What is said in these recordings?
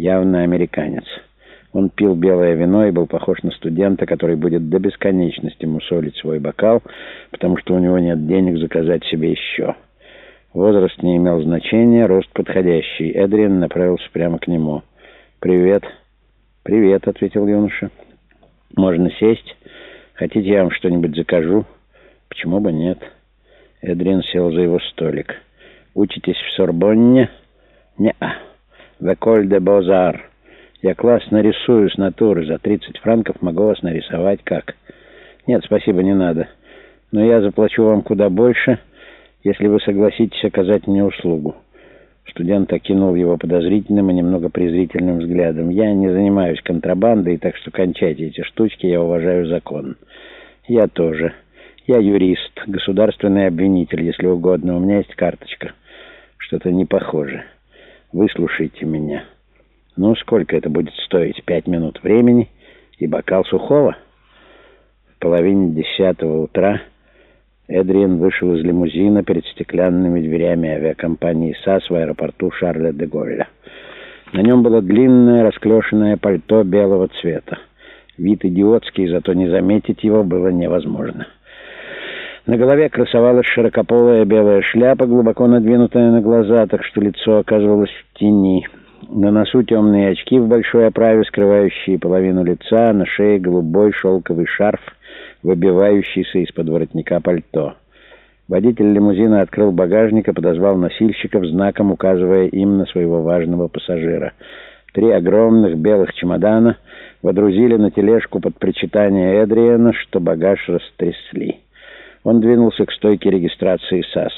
явно американец. Он пил белое вино и был похож на студента, который будет до бесконечности мусолить свой бокал, потому что у него нет денег заказать себе еще. Возраст не имел значения, рост подходящий. Эдриан направился прямо к нему. «Привет». «Привет», — ответил юноша. «Можно сесть? Хотите, я вам что-нибудь закажу?» «Почему бы нет?» Эдриан сел за его столик. «Учитесь в Сорбонне?» «Не-а. В Эколь де Бозар. Я классно рисую с натуры. За 30 франков могу вас нарисовать как?» «Нет, спасибо, не надо. Но я заплачу вам куда больше» если вы согласитесь оказать мне услугу». Студент окинул его подозрительным и немного презрительным взглядом. «Я не занимаюсь контрабандой, так что кончайте эти штучки, я уважаю закон». «Я тоже. Я юрист, государственный обвинитель, если угодно. У меня есть карточка. Что-то не похоже. Выслушайте меня. Ну, сколько это будет стоить? Пять минут времени и бокал сухого?» В половине десятого утра... Эдриан вышел из лимузина перед стеклянными дверями авиакомпании САС в аэропорту Шарля де Голля. На нем было длинное расклешенное пальто белого цвета. Вид идиотский, зато не заметить его было невозможно. На голове красовалась широкополая белая шляпа, глубоко надвинутая на глаза, так что лицо оказывалось в тени. На носу темные очки в большой оправе, скрывающие половину лица, на шее голубой шелковый шарф — выбивающийся из-под воротника пальто. Водитель лимузина открыл багажник и подозвал носильщиков, знаком указывая им на своего важного пассажира. Три огромных белых чемодана водрузили на тележку под причитание Эдриена, что багаж растрясли. Он двинулся к стойке регистрации САС.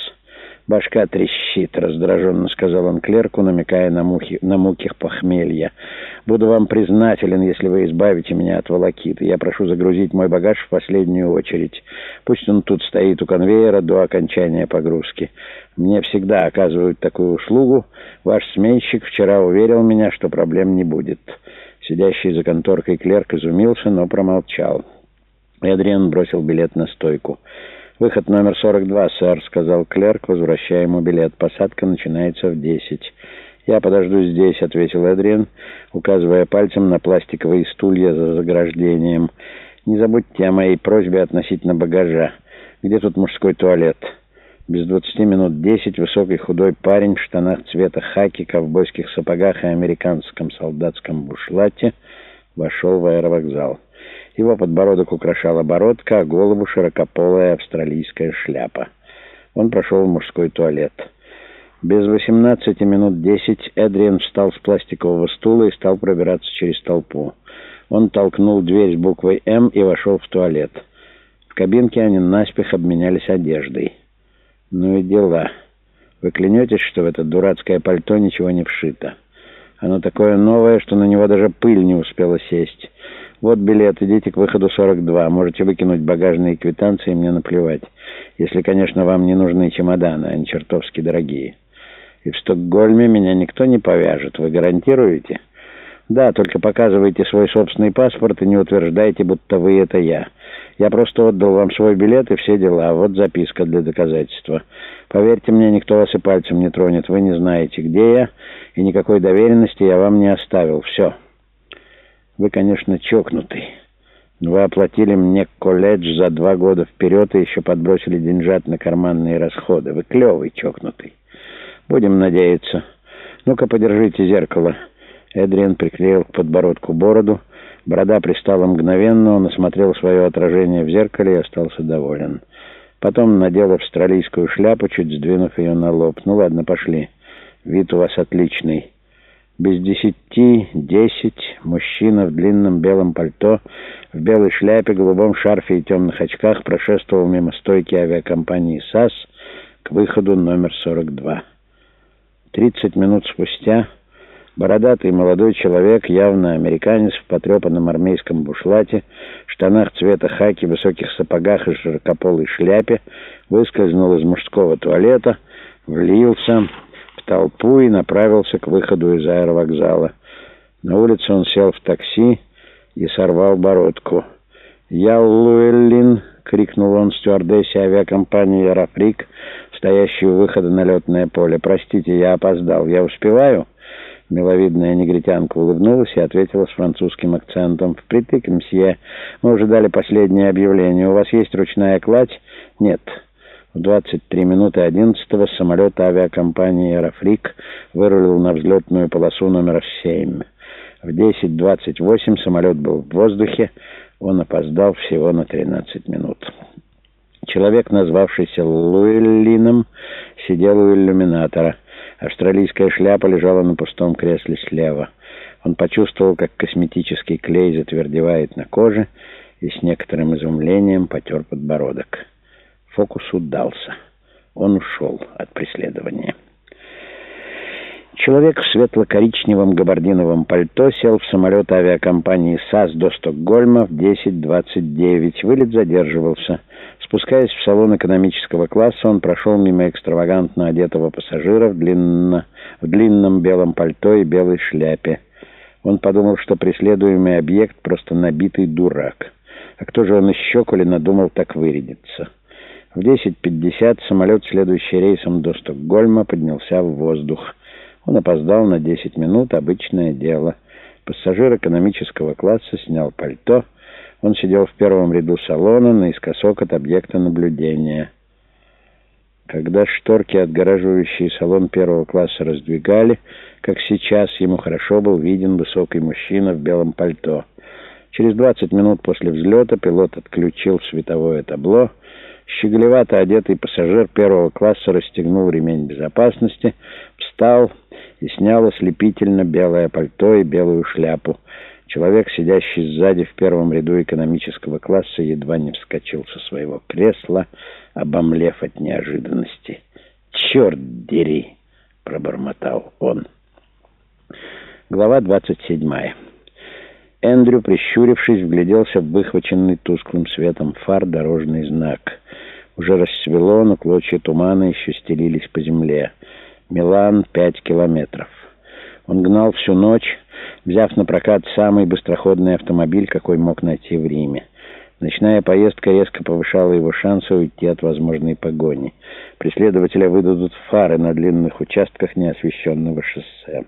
«Башка трещит», — раздраженно сказал он клерку, намекая на, мухи, на муки похмелья. «Буду вам признателен, если вы избавите меня от волокиты. Я прошу загрузить мой багаж в последнюю очередь. Пусть он тут стоит у конвейера до окончания погрузки. Мне всегда оказывают такую услугу. Ваш сменщик вчера уверил меня, что проблем не будет». Сидящий за конторкой клерк изумился, но промолчал. Эдриан бросил билет на стойку. «Выход номер 42, сэр», — сказал клерк, возвращая ему билет. «Посадка начинается в 10». «Я подожду здесь», — ответил Эдриан, указывая пальцем на пластиковые стулья за заграждением. «Не забудьте о моей просьбе относительно багажа. Где тут мужской туалет?» Без двадцати минут десять высокий худой парень в штанах цвета хаки, ковбойских сапогах и американском солдатском бушлате вошел в аэровокзал. Его подбородок украшала бородка, а голову широкополая австралийская шляпа. Он прошел в мужской туалет. Без восемнадцати минут десять Эдриан встал с пластикового стула и стал пробираться через толпу. Он толкнул дверь с буквой «М» и вошел в туалет. В кабинке они наспех обменялись одеждой. «Ну и дела. Вы клянетесь, что в это дурацкое пальто ничего не вшито? Оно такое новое, что на него даже пыль не успела сесть». «Вот билет, идите к выходу 42. Можете выкинуть багажные квитанции, мне наплевать. Если, конечно, вам не нужны чемоданы, они чертовски дорогие. И в Стокгольме меня никто не повяжет. Вы гарантируете?» «Да, только показывайте свой собственный паспорт и не утверждайте, будто вы — это я. Я просто отдал вам свой билет и все дела. Вот записка для доказательства. Поверьте мне, никто вас и пальцем не тронет. Вы не знаете, где я, и никакой доверенности я вам не оставил. Все». Вы, конечно, чокнутый. Вы оплатили мне колледж за два года вперед и еще подбросили деньжат на карманные расходы. Вы клевый чокнутый. Будем надеяться. Ну-ка, подержите зеркало. Эдриан приклеил к подбородку бороду. Борода пристала мгновенно, он осмотрел свое отражение в зеркале и остался доволен. Потом надел австралийскую шляпу, чуть сдвинув ее на лоб. «Ну ладно, пошли. Вид у вас отличный». Без десяти, десять, мужчина в длинном белом пальто, в белой шляпе, голубом шарфе и темных очках прошествовал мимо стойки авиакомпании САС к выходу номер 42. Тридцать минут спустя бородатый молодой человек, явно американец, в потрепанном армейском бушлате, штанах цвета хаки, высоких сапогах и широкополой шляпе, выскользнул из мужского туалета, влился толпу и направился к выходу из аэровокзала. На улице он сел в такси и сорвал бородку. «Я Луэллин!» — крикнул он стюардессе авиакомпании «Аэрофрик», стоящей у выхода на летное поле. «Простите, я опоздал. Я успеваю?» Миловидная негритянка улыбнулась и ответила с французским акцентом. «Впритык, мсье. Мы уже дали последнее объявление. У вас есть ручная кладь?» «Нет». В 23 минуты 11-го самолет авиакомпании «Аэрофрик» вырулил на взлетную полосу номер 7. В 10.28 самолет был в воздухе. Он опоздал всего на 13 минут. Человек, назвавшийся Луэллином, сидел у иллюминатора. Австралийская шляпа лежала на пустом кресле слева. Он почувствовал, как косметический клей затвердевает на коже, и с некоторым изумлением потер подбородок. Фокус удался. Он ушел от преследования. Человек в светло-коричневом габардиновом пальто сел в самолет авиакомпании САС до Стокгольма в 10.29. Вылет задерживался. Спускаясь в салон экономического класса, он прошел мимо экстравагантно одетого пассажира в, длинно, в длинном белом пальто и белой шляпе. Он подумал, что преследуемый объект просто набитый дурак. А кто же он еще, коли надумал так вырядиться? В 10.50 самолет, следующий рейсом до Стокгольма, поднялся в воздух. Он опоздал на 10 минут, обычное дело. Пассажир экономического класса снял пальто, он сидел в первом ряду салона, наискосок от объекта наблюдения. Когда шторки, отгораживающие салон первого класса, раздвигали, как сейчас, ему хорошо был виден высокий мужчина в белом пальто. Через 20 минут после взлета пилот отключил световое табло. Щеголевато одетый пассажир первого класса расстегнул ремень безопасности, встал и снял ослепительно белое пальто и белую шляпу. Человек, сидящий сзади в первом ряду экономического класса, едва не вскочил со своего кресла, обомлев от неожиданности. «Черт дери!» — пробормотал он. Глава двадцать седьмая. Эндрю, прищурившись, вгляделся в выхваченный тусклым светом фар дорожный знак. Уже расцвело, но клочья тумана еще стелились по земле. Милан — пять километров. Он гнал всю ночь, взяв на прокат самый быстроходный автомобиль, какой мог найти в Риме. Ночная поездка резко повышала его шансы уйти от возможной погони. Преследователя выдадут фары на длинных участках неосвещенного шоссе.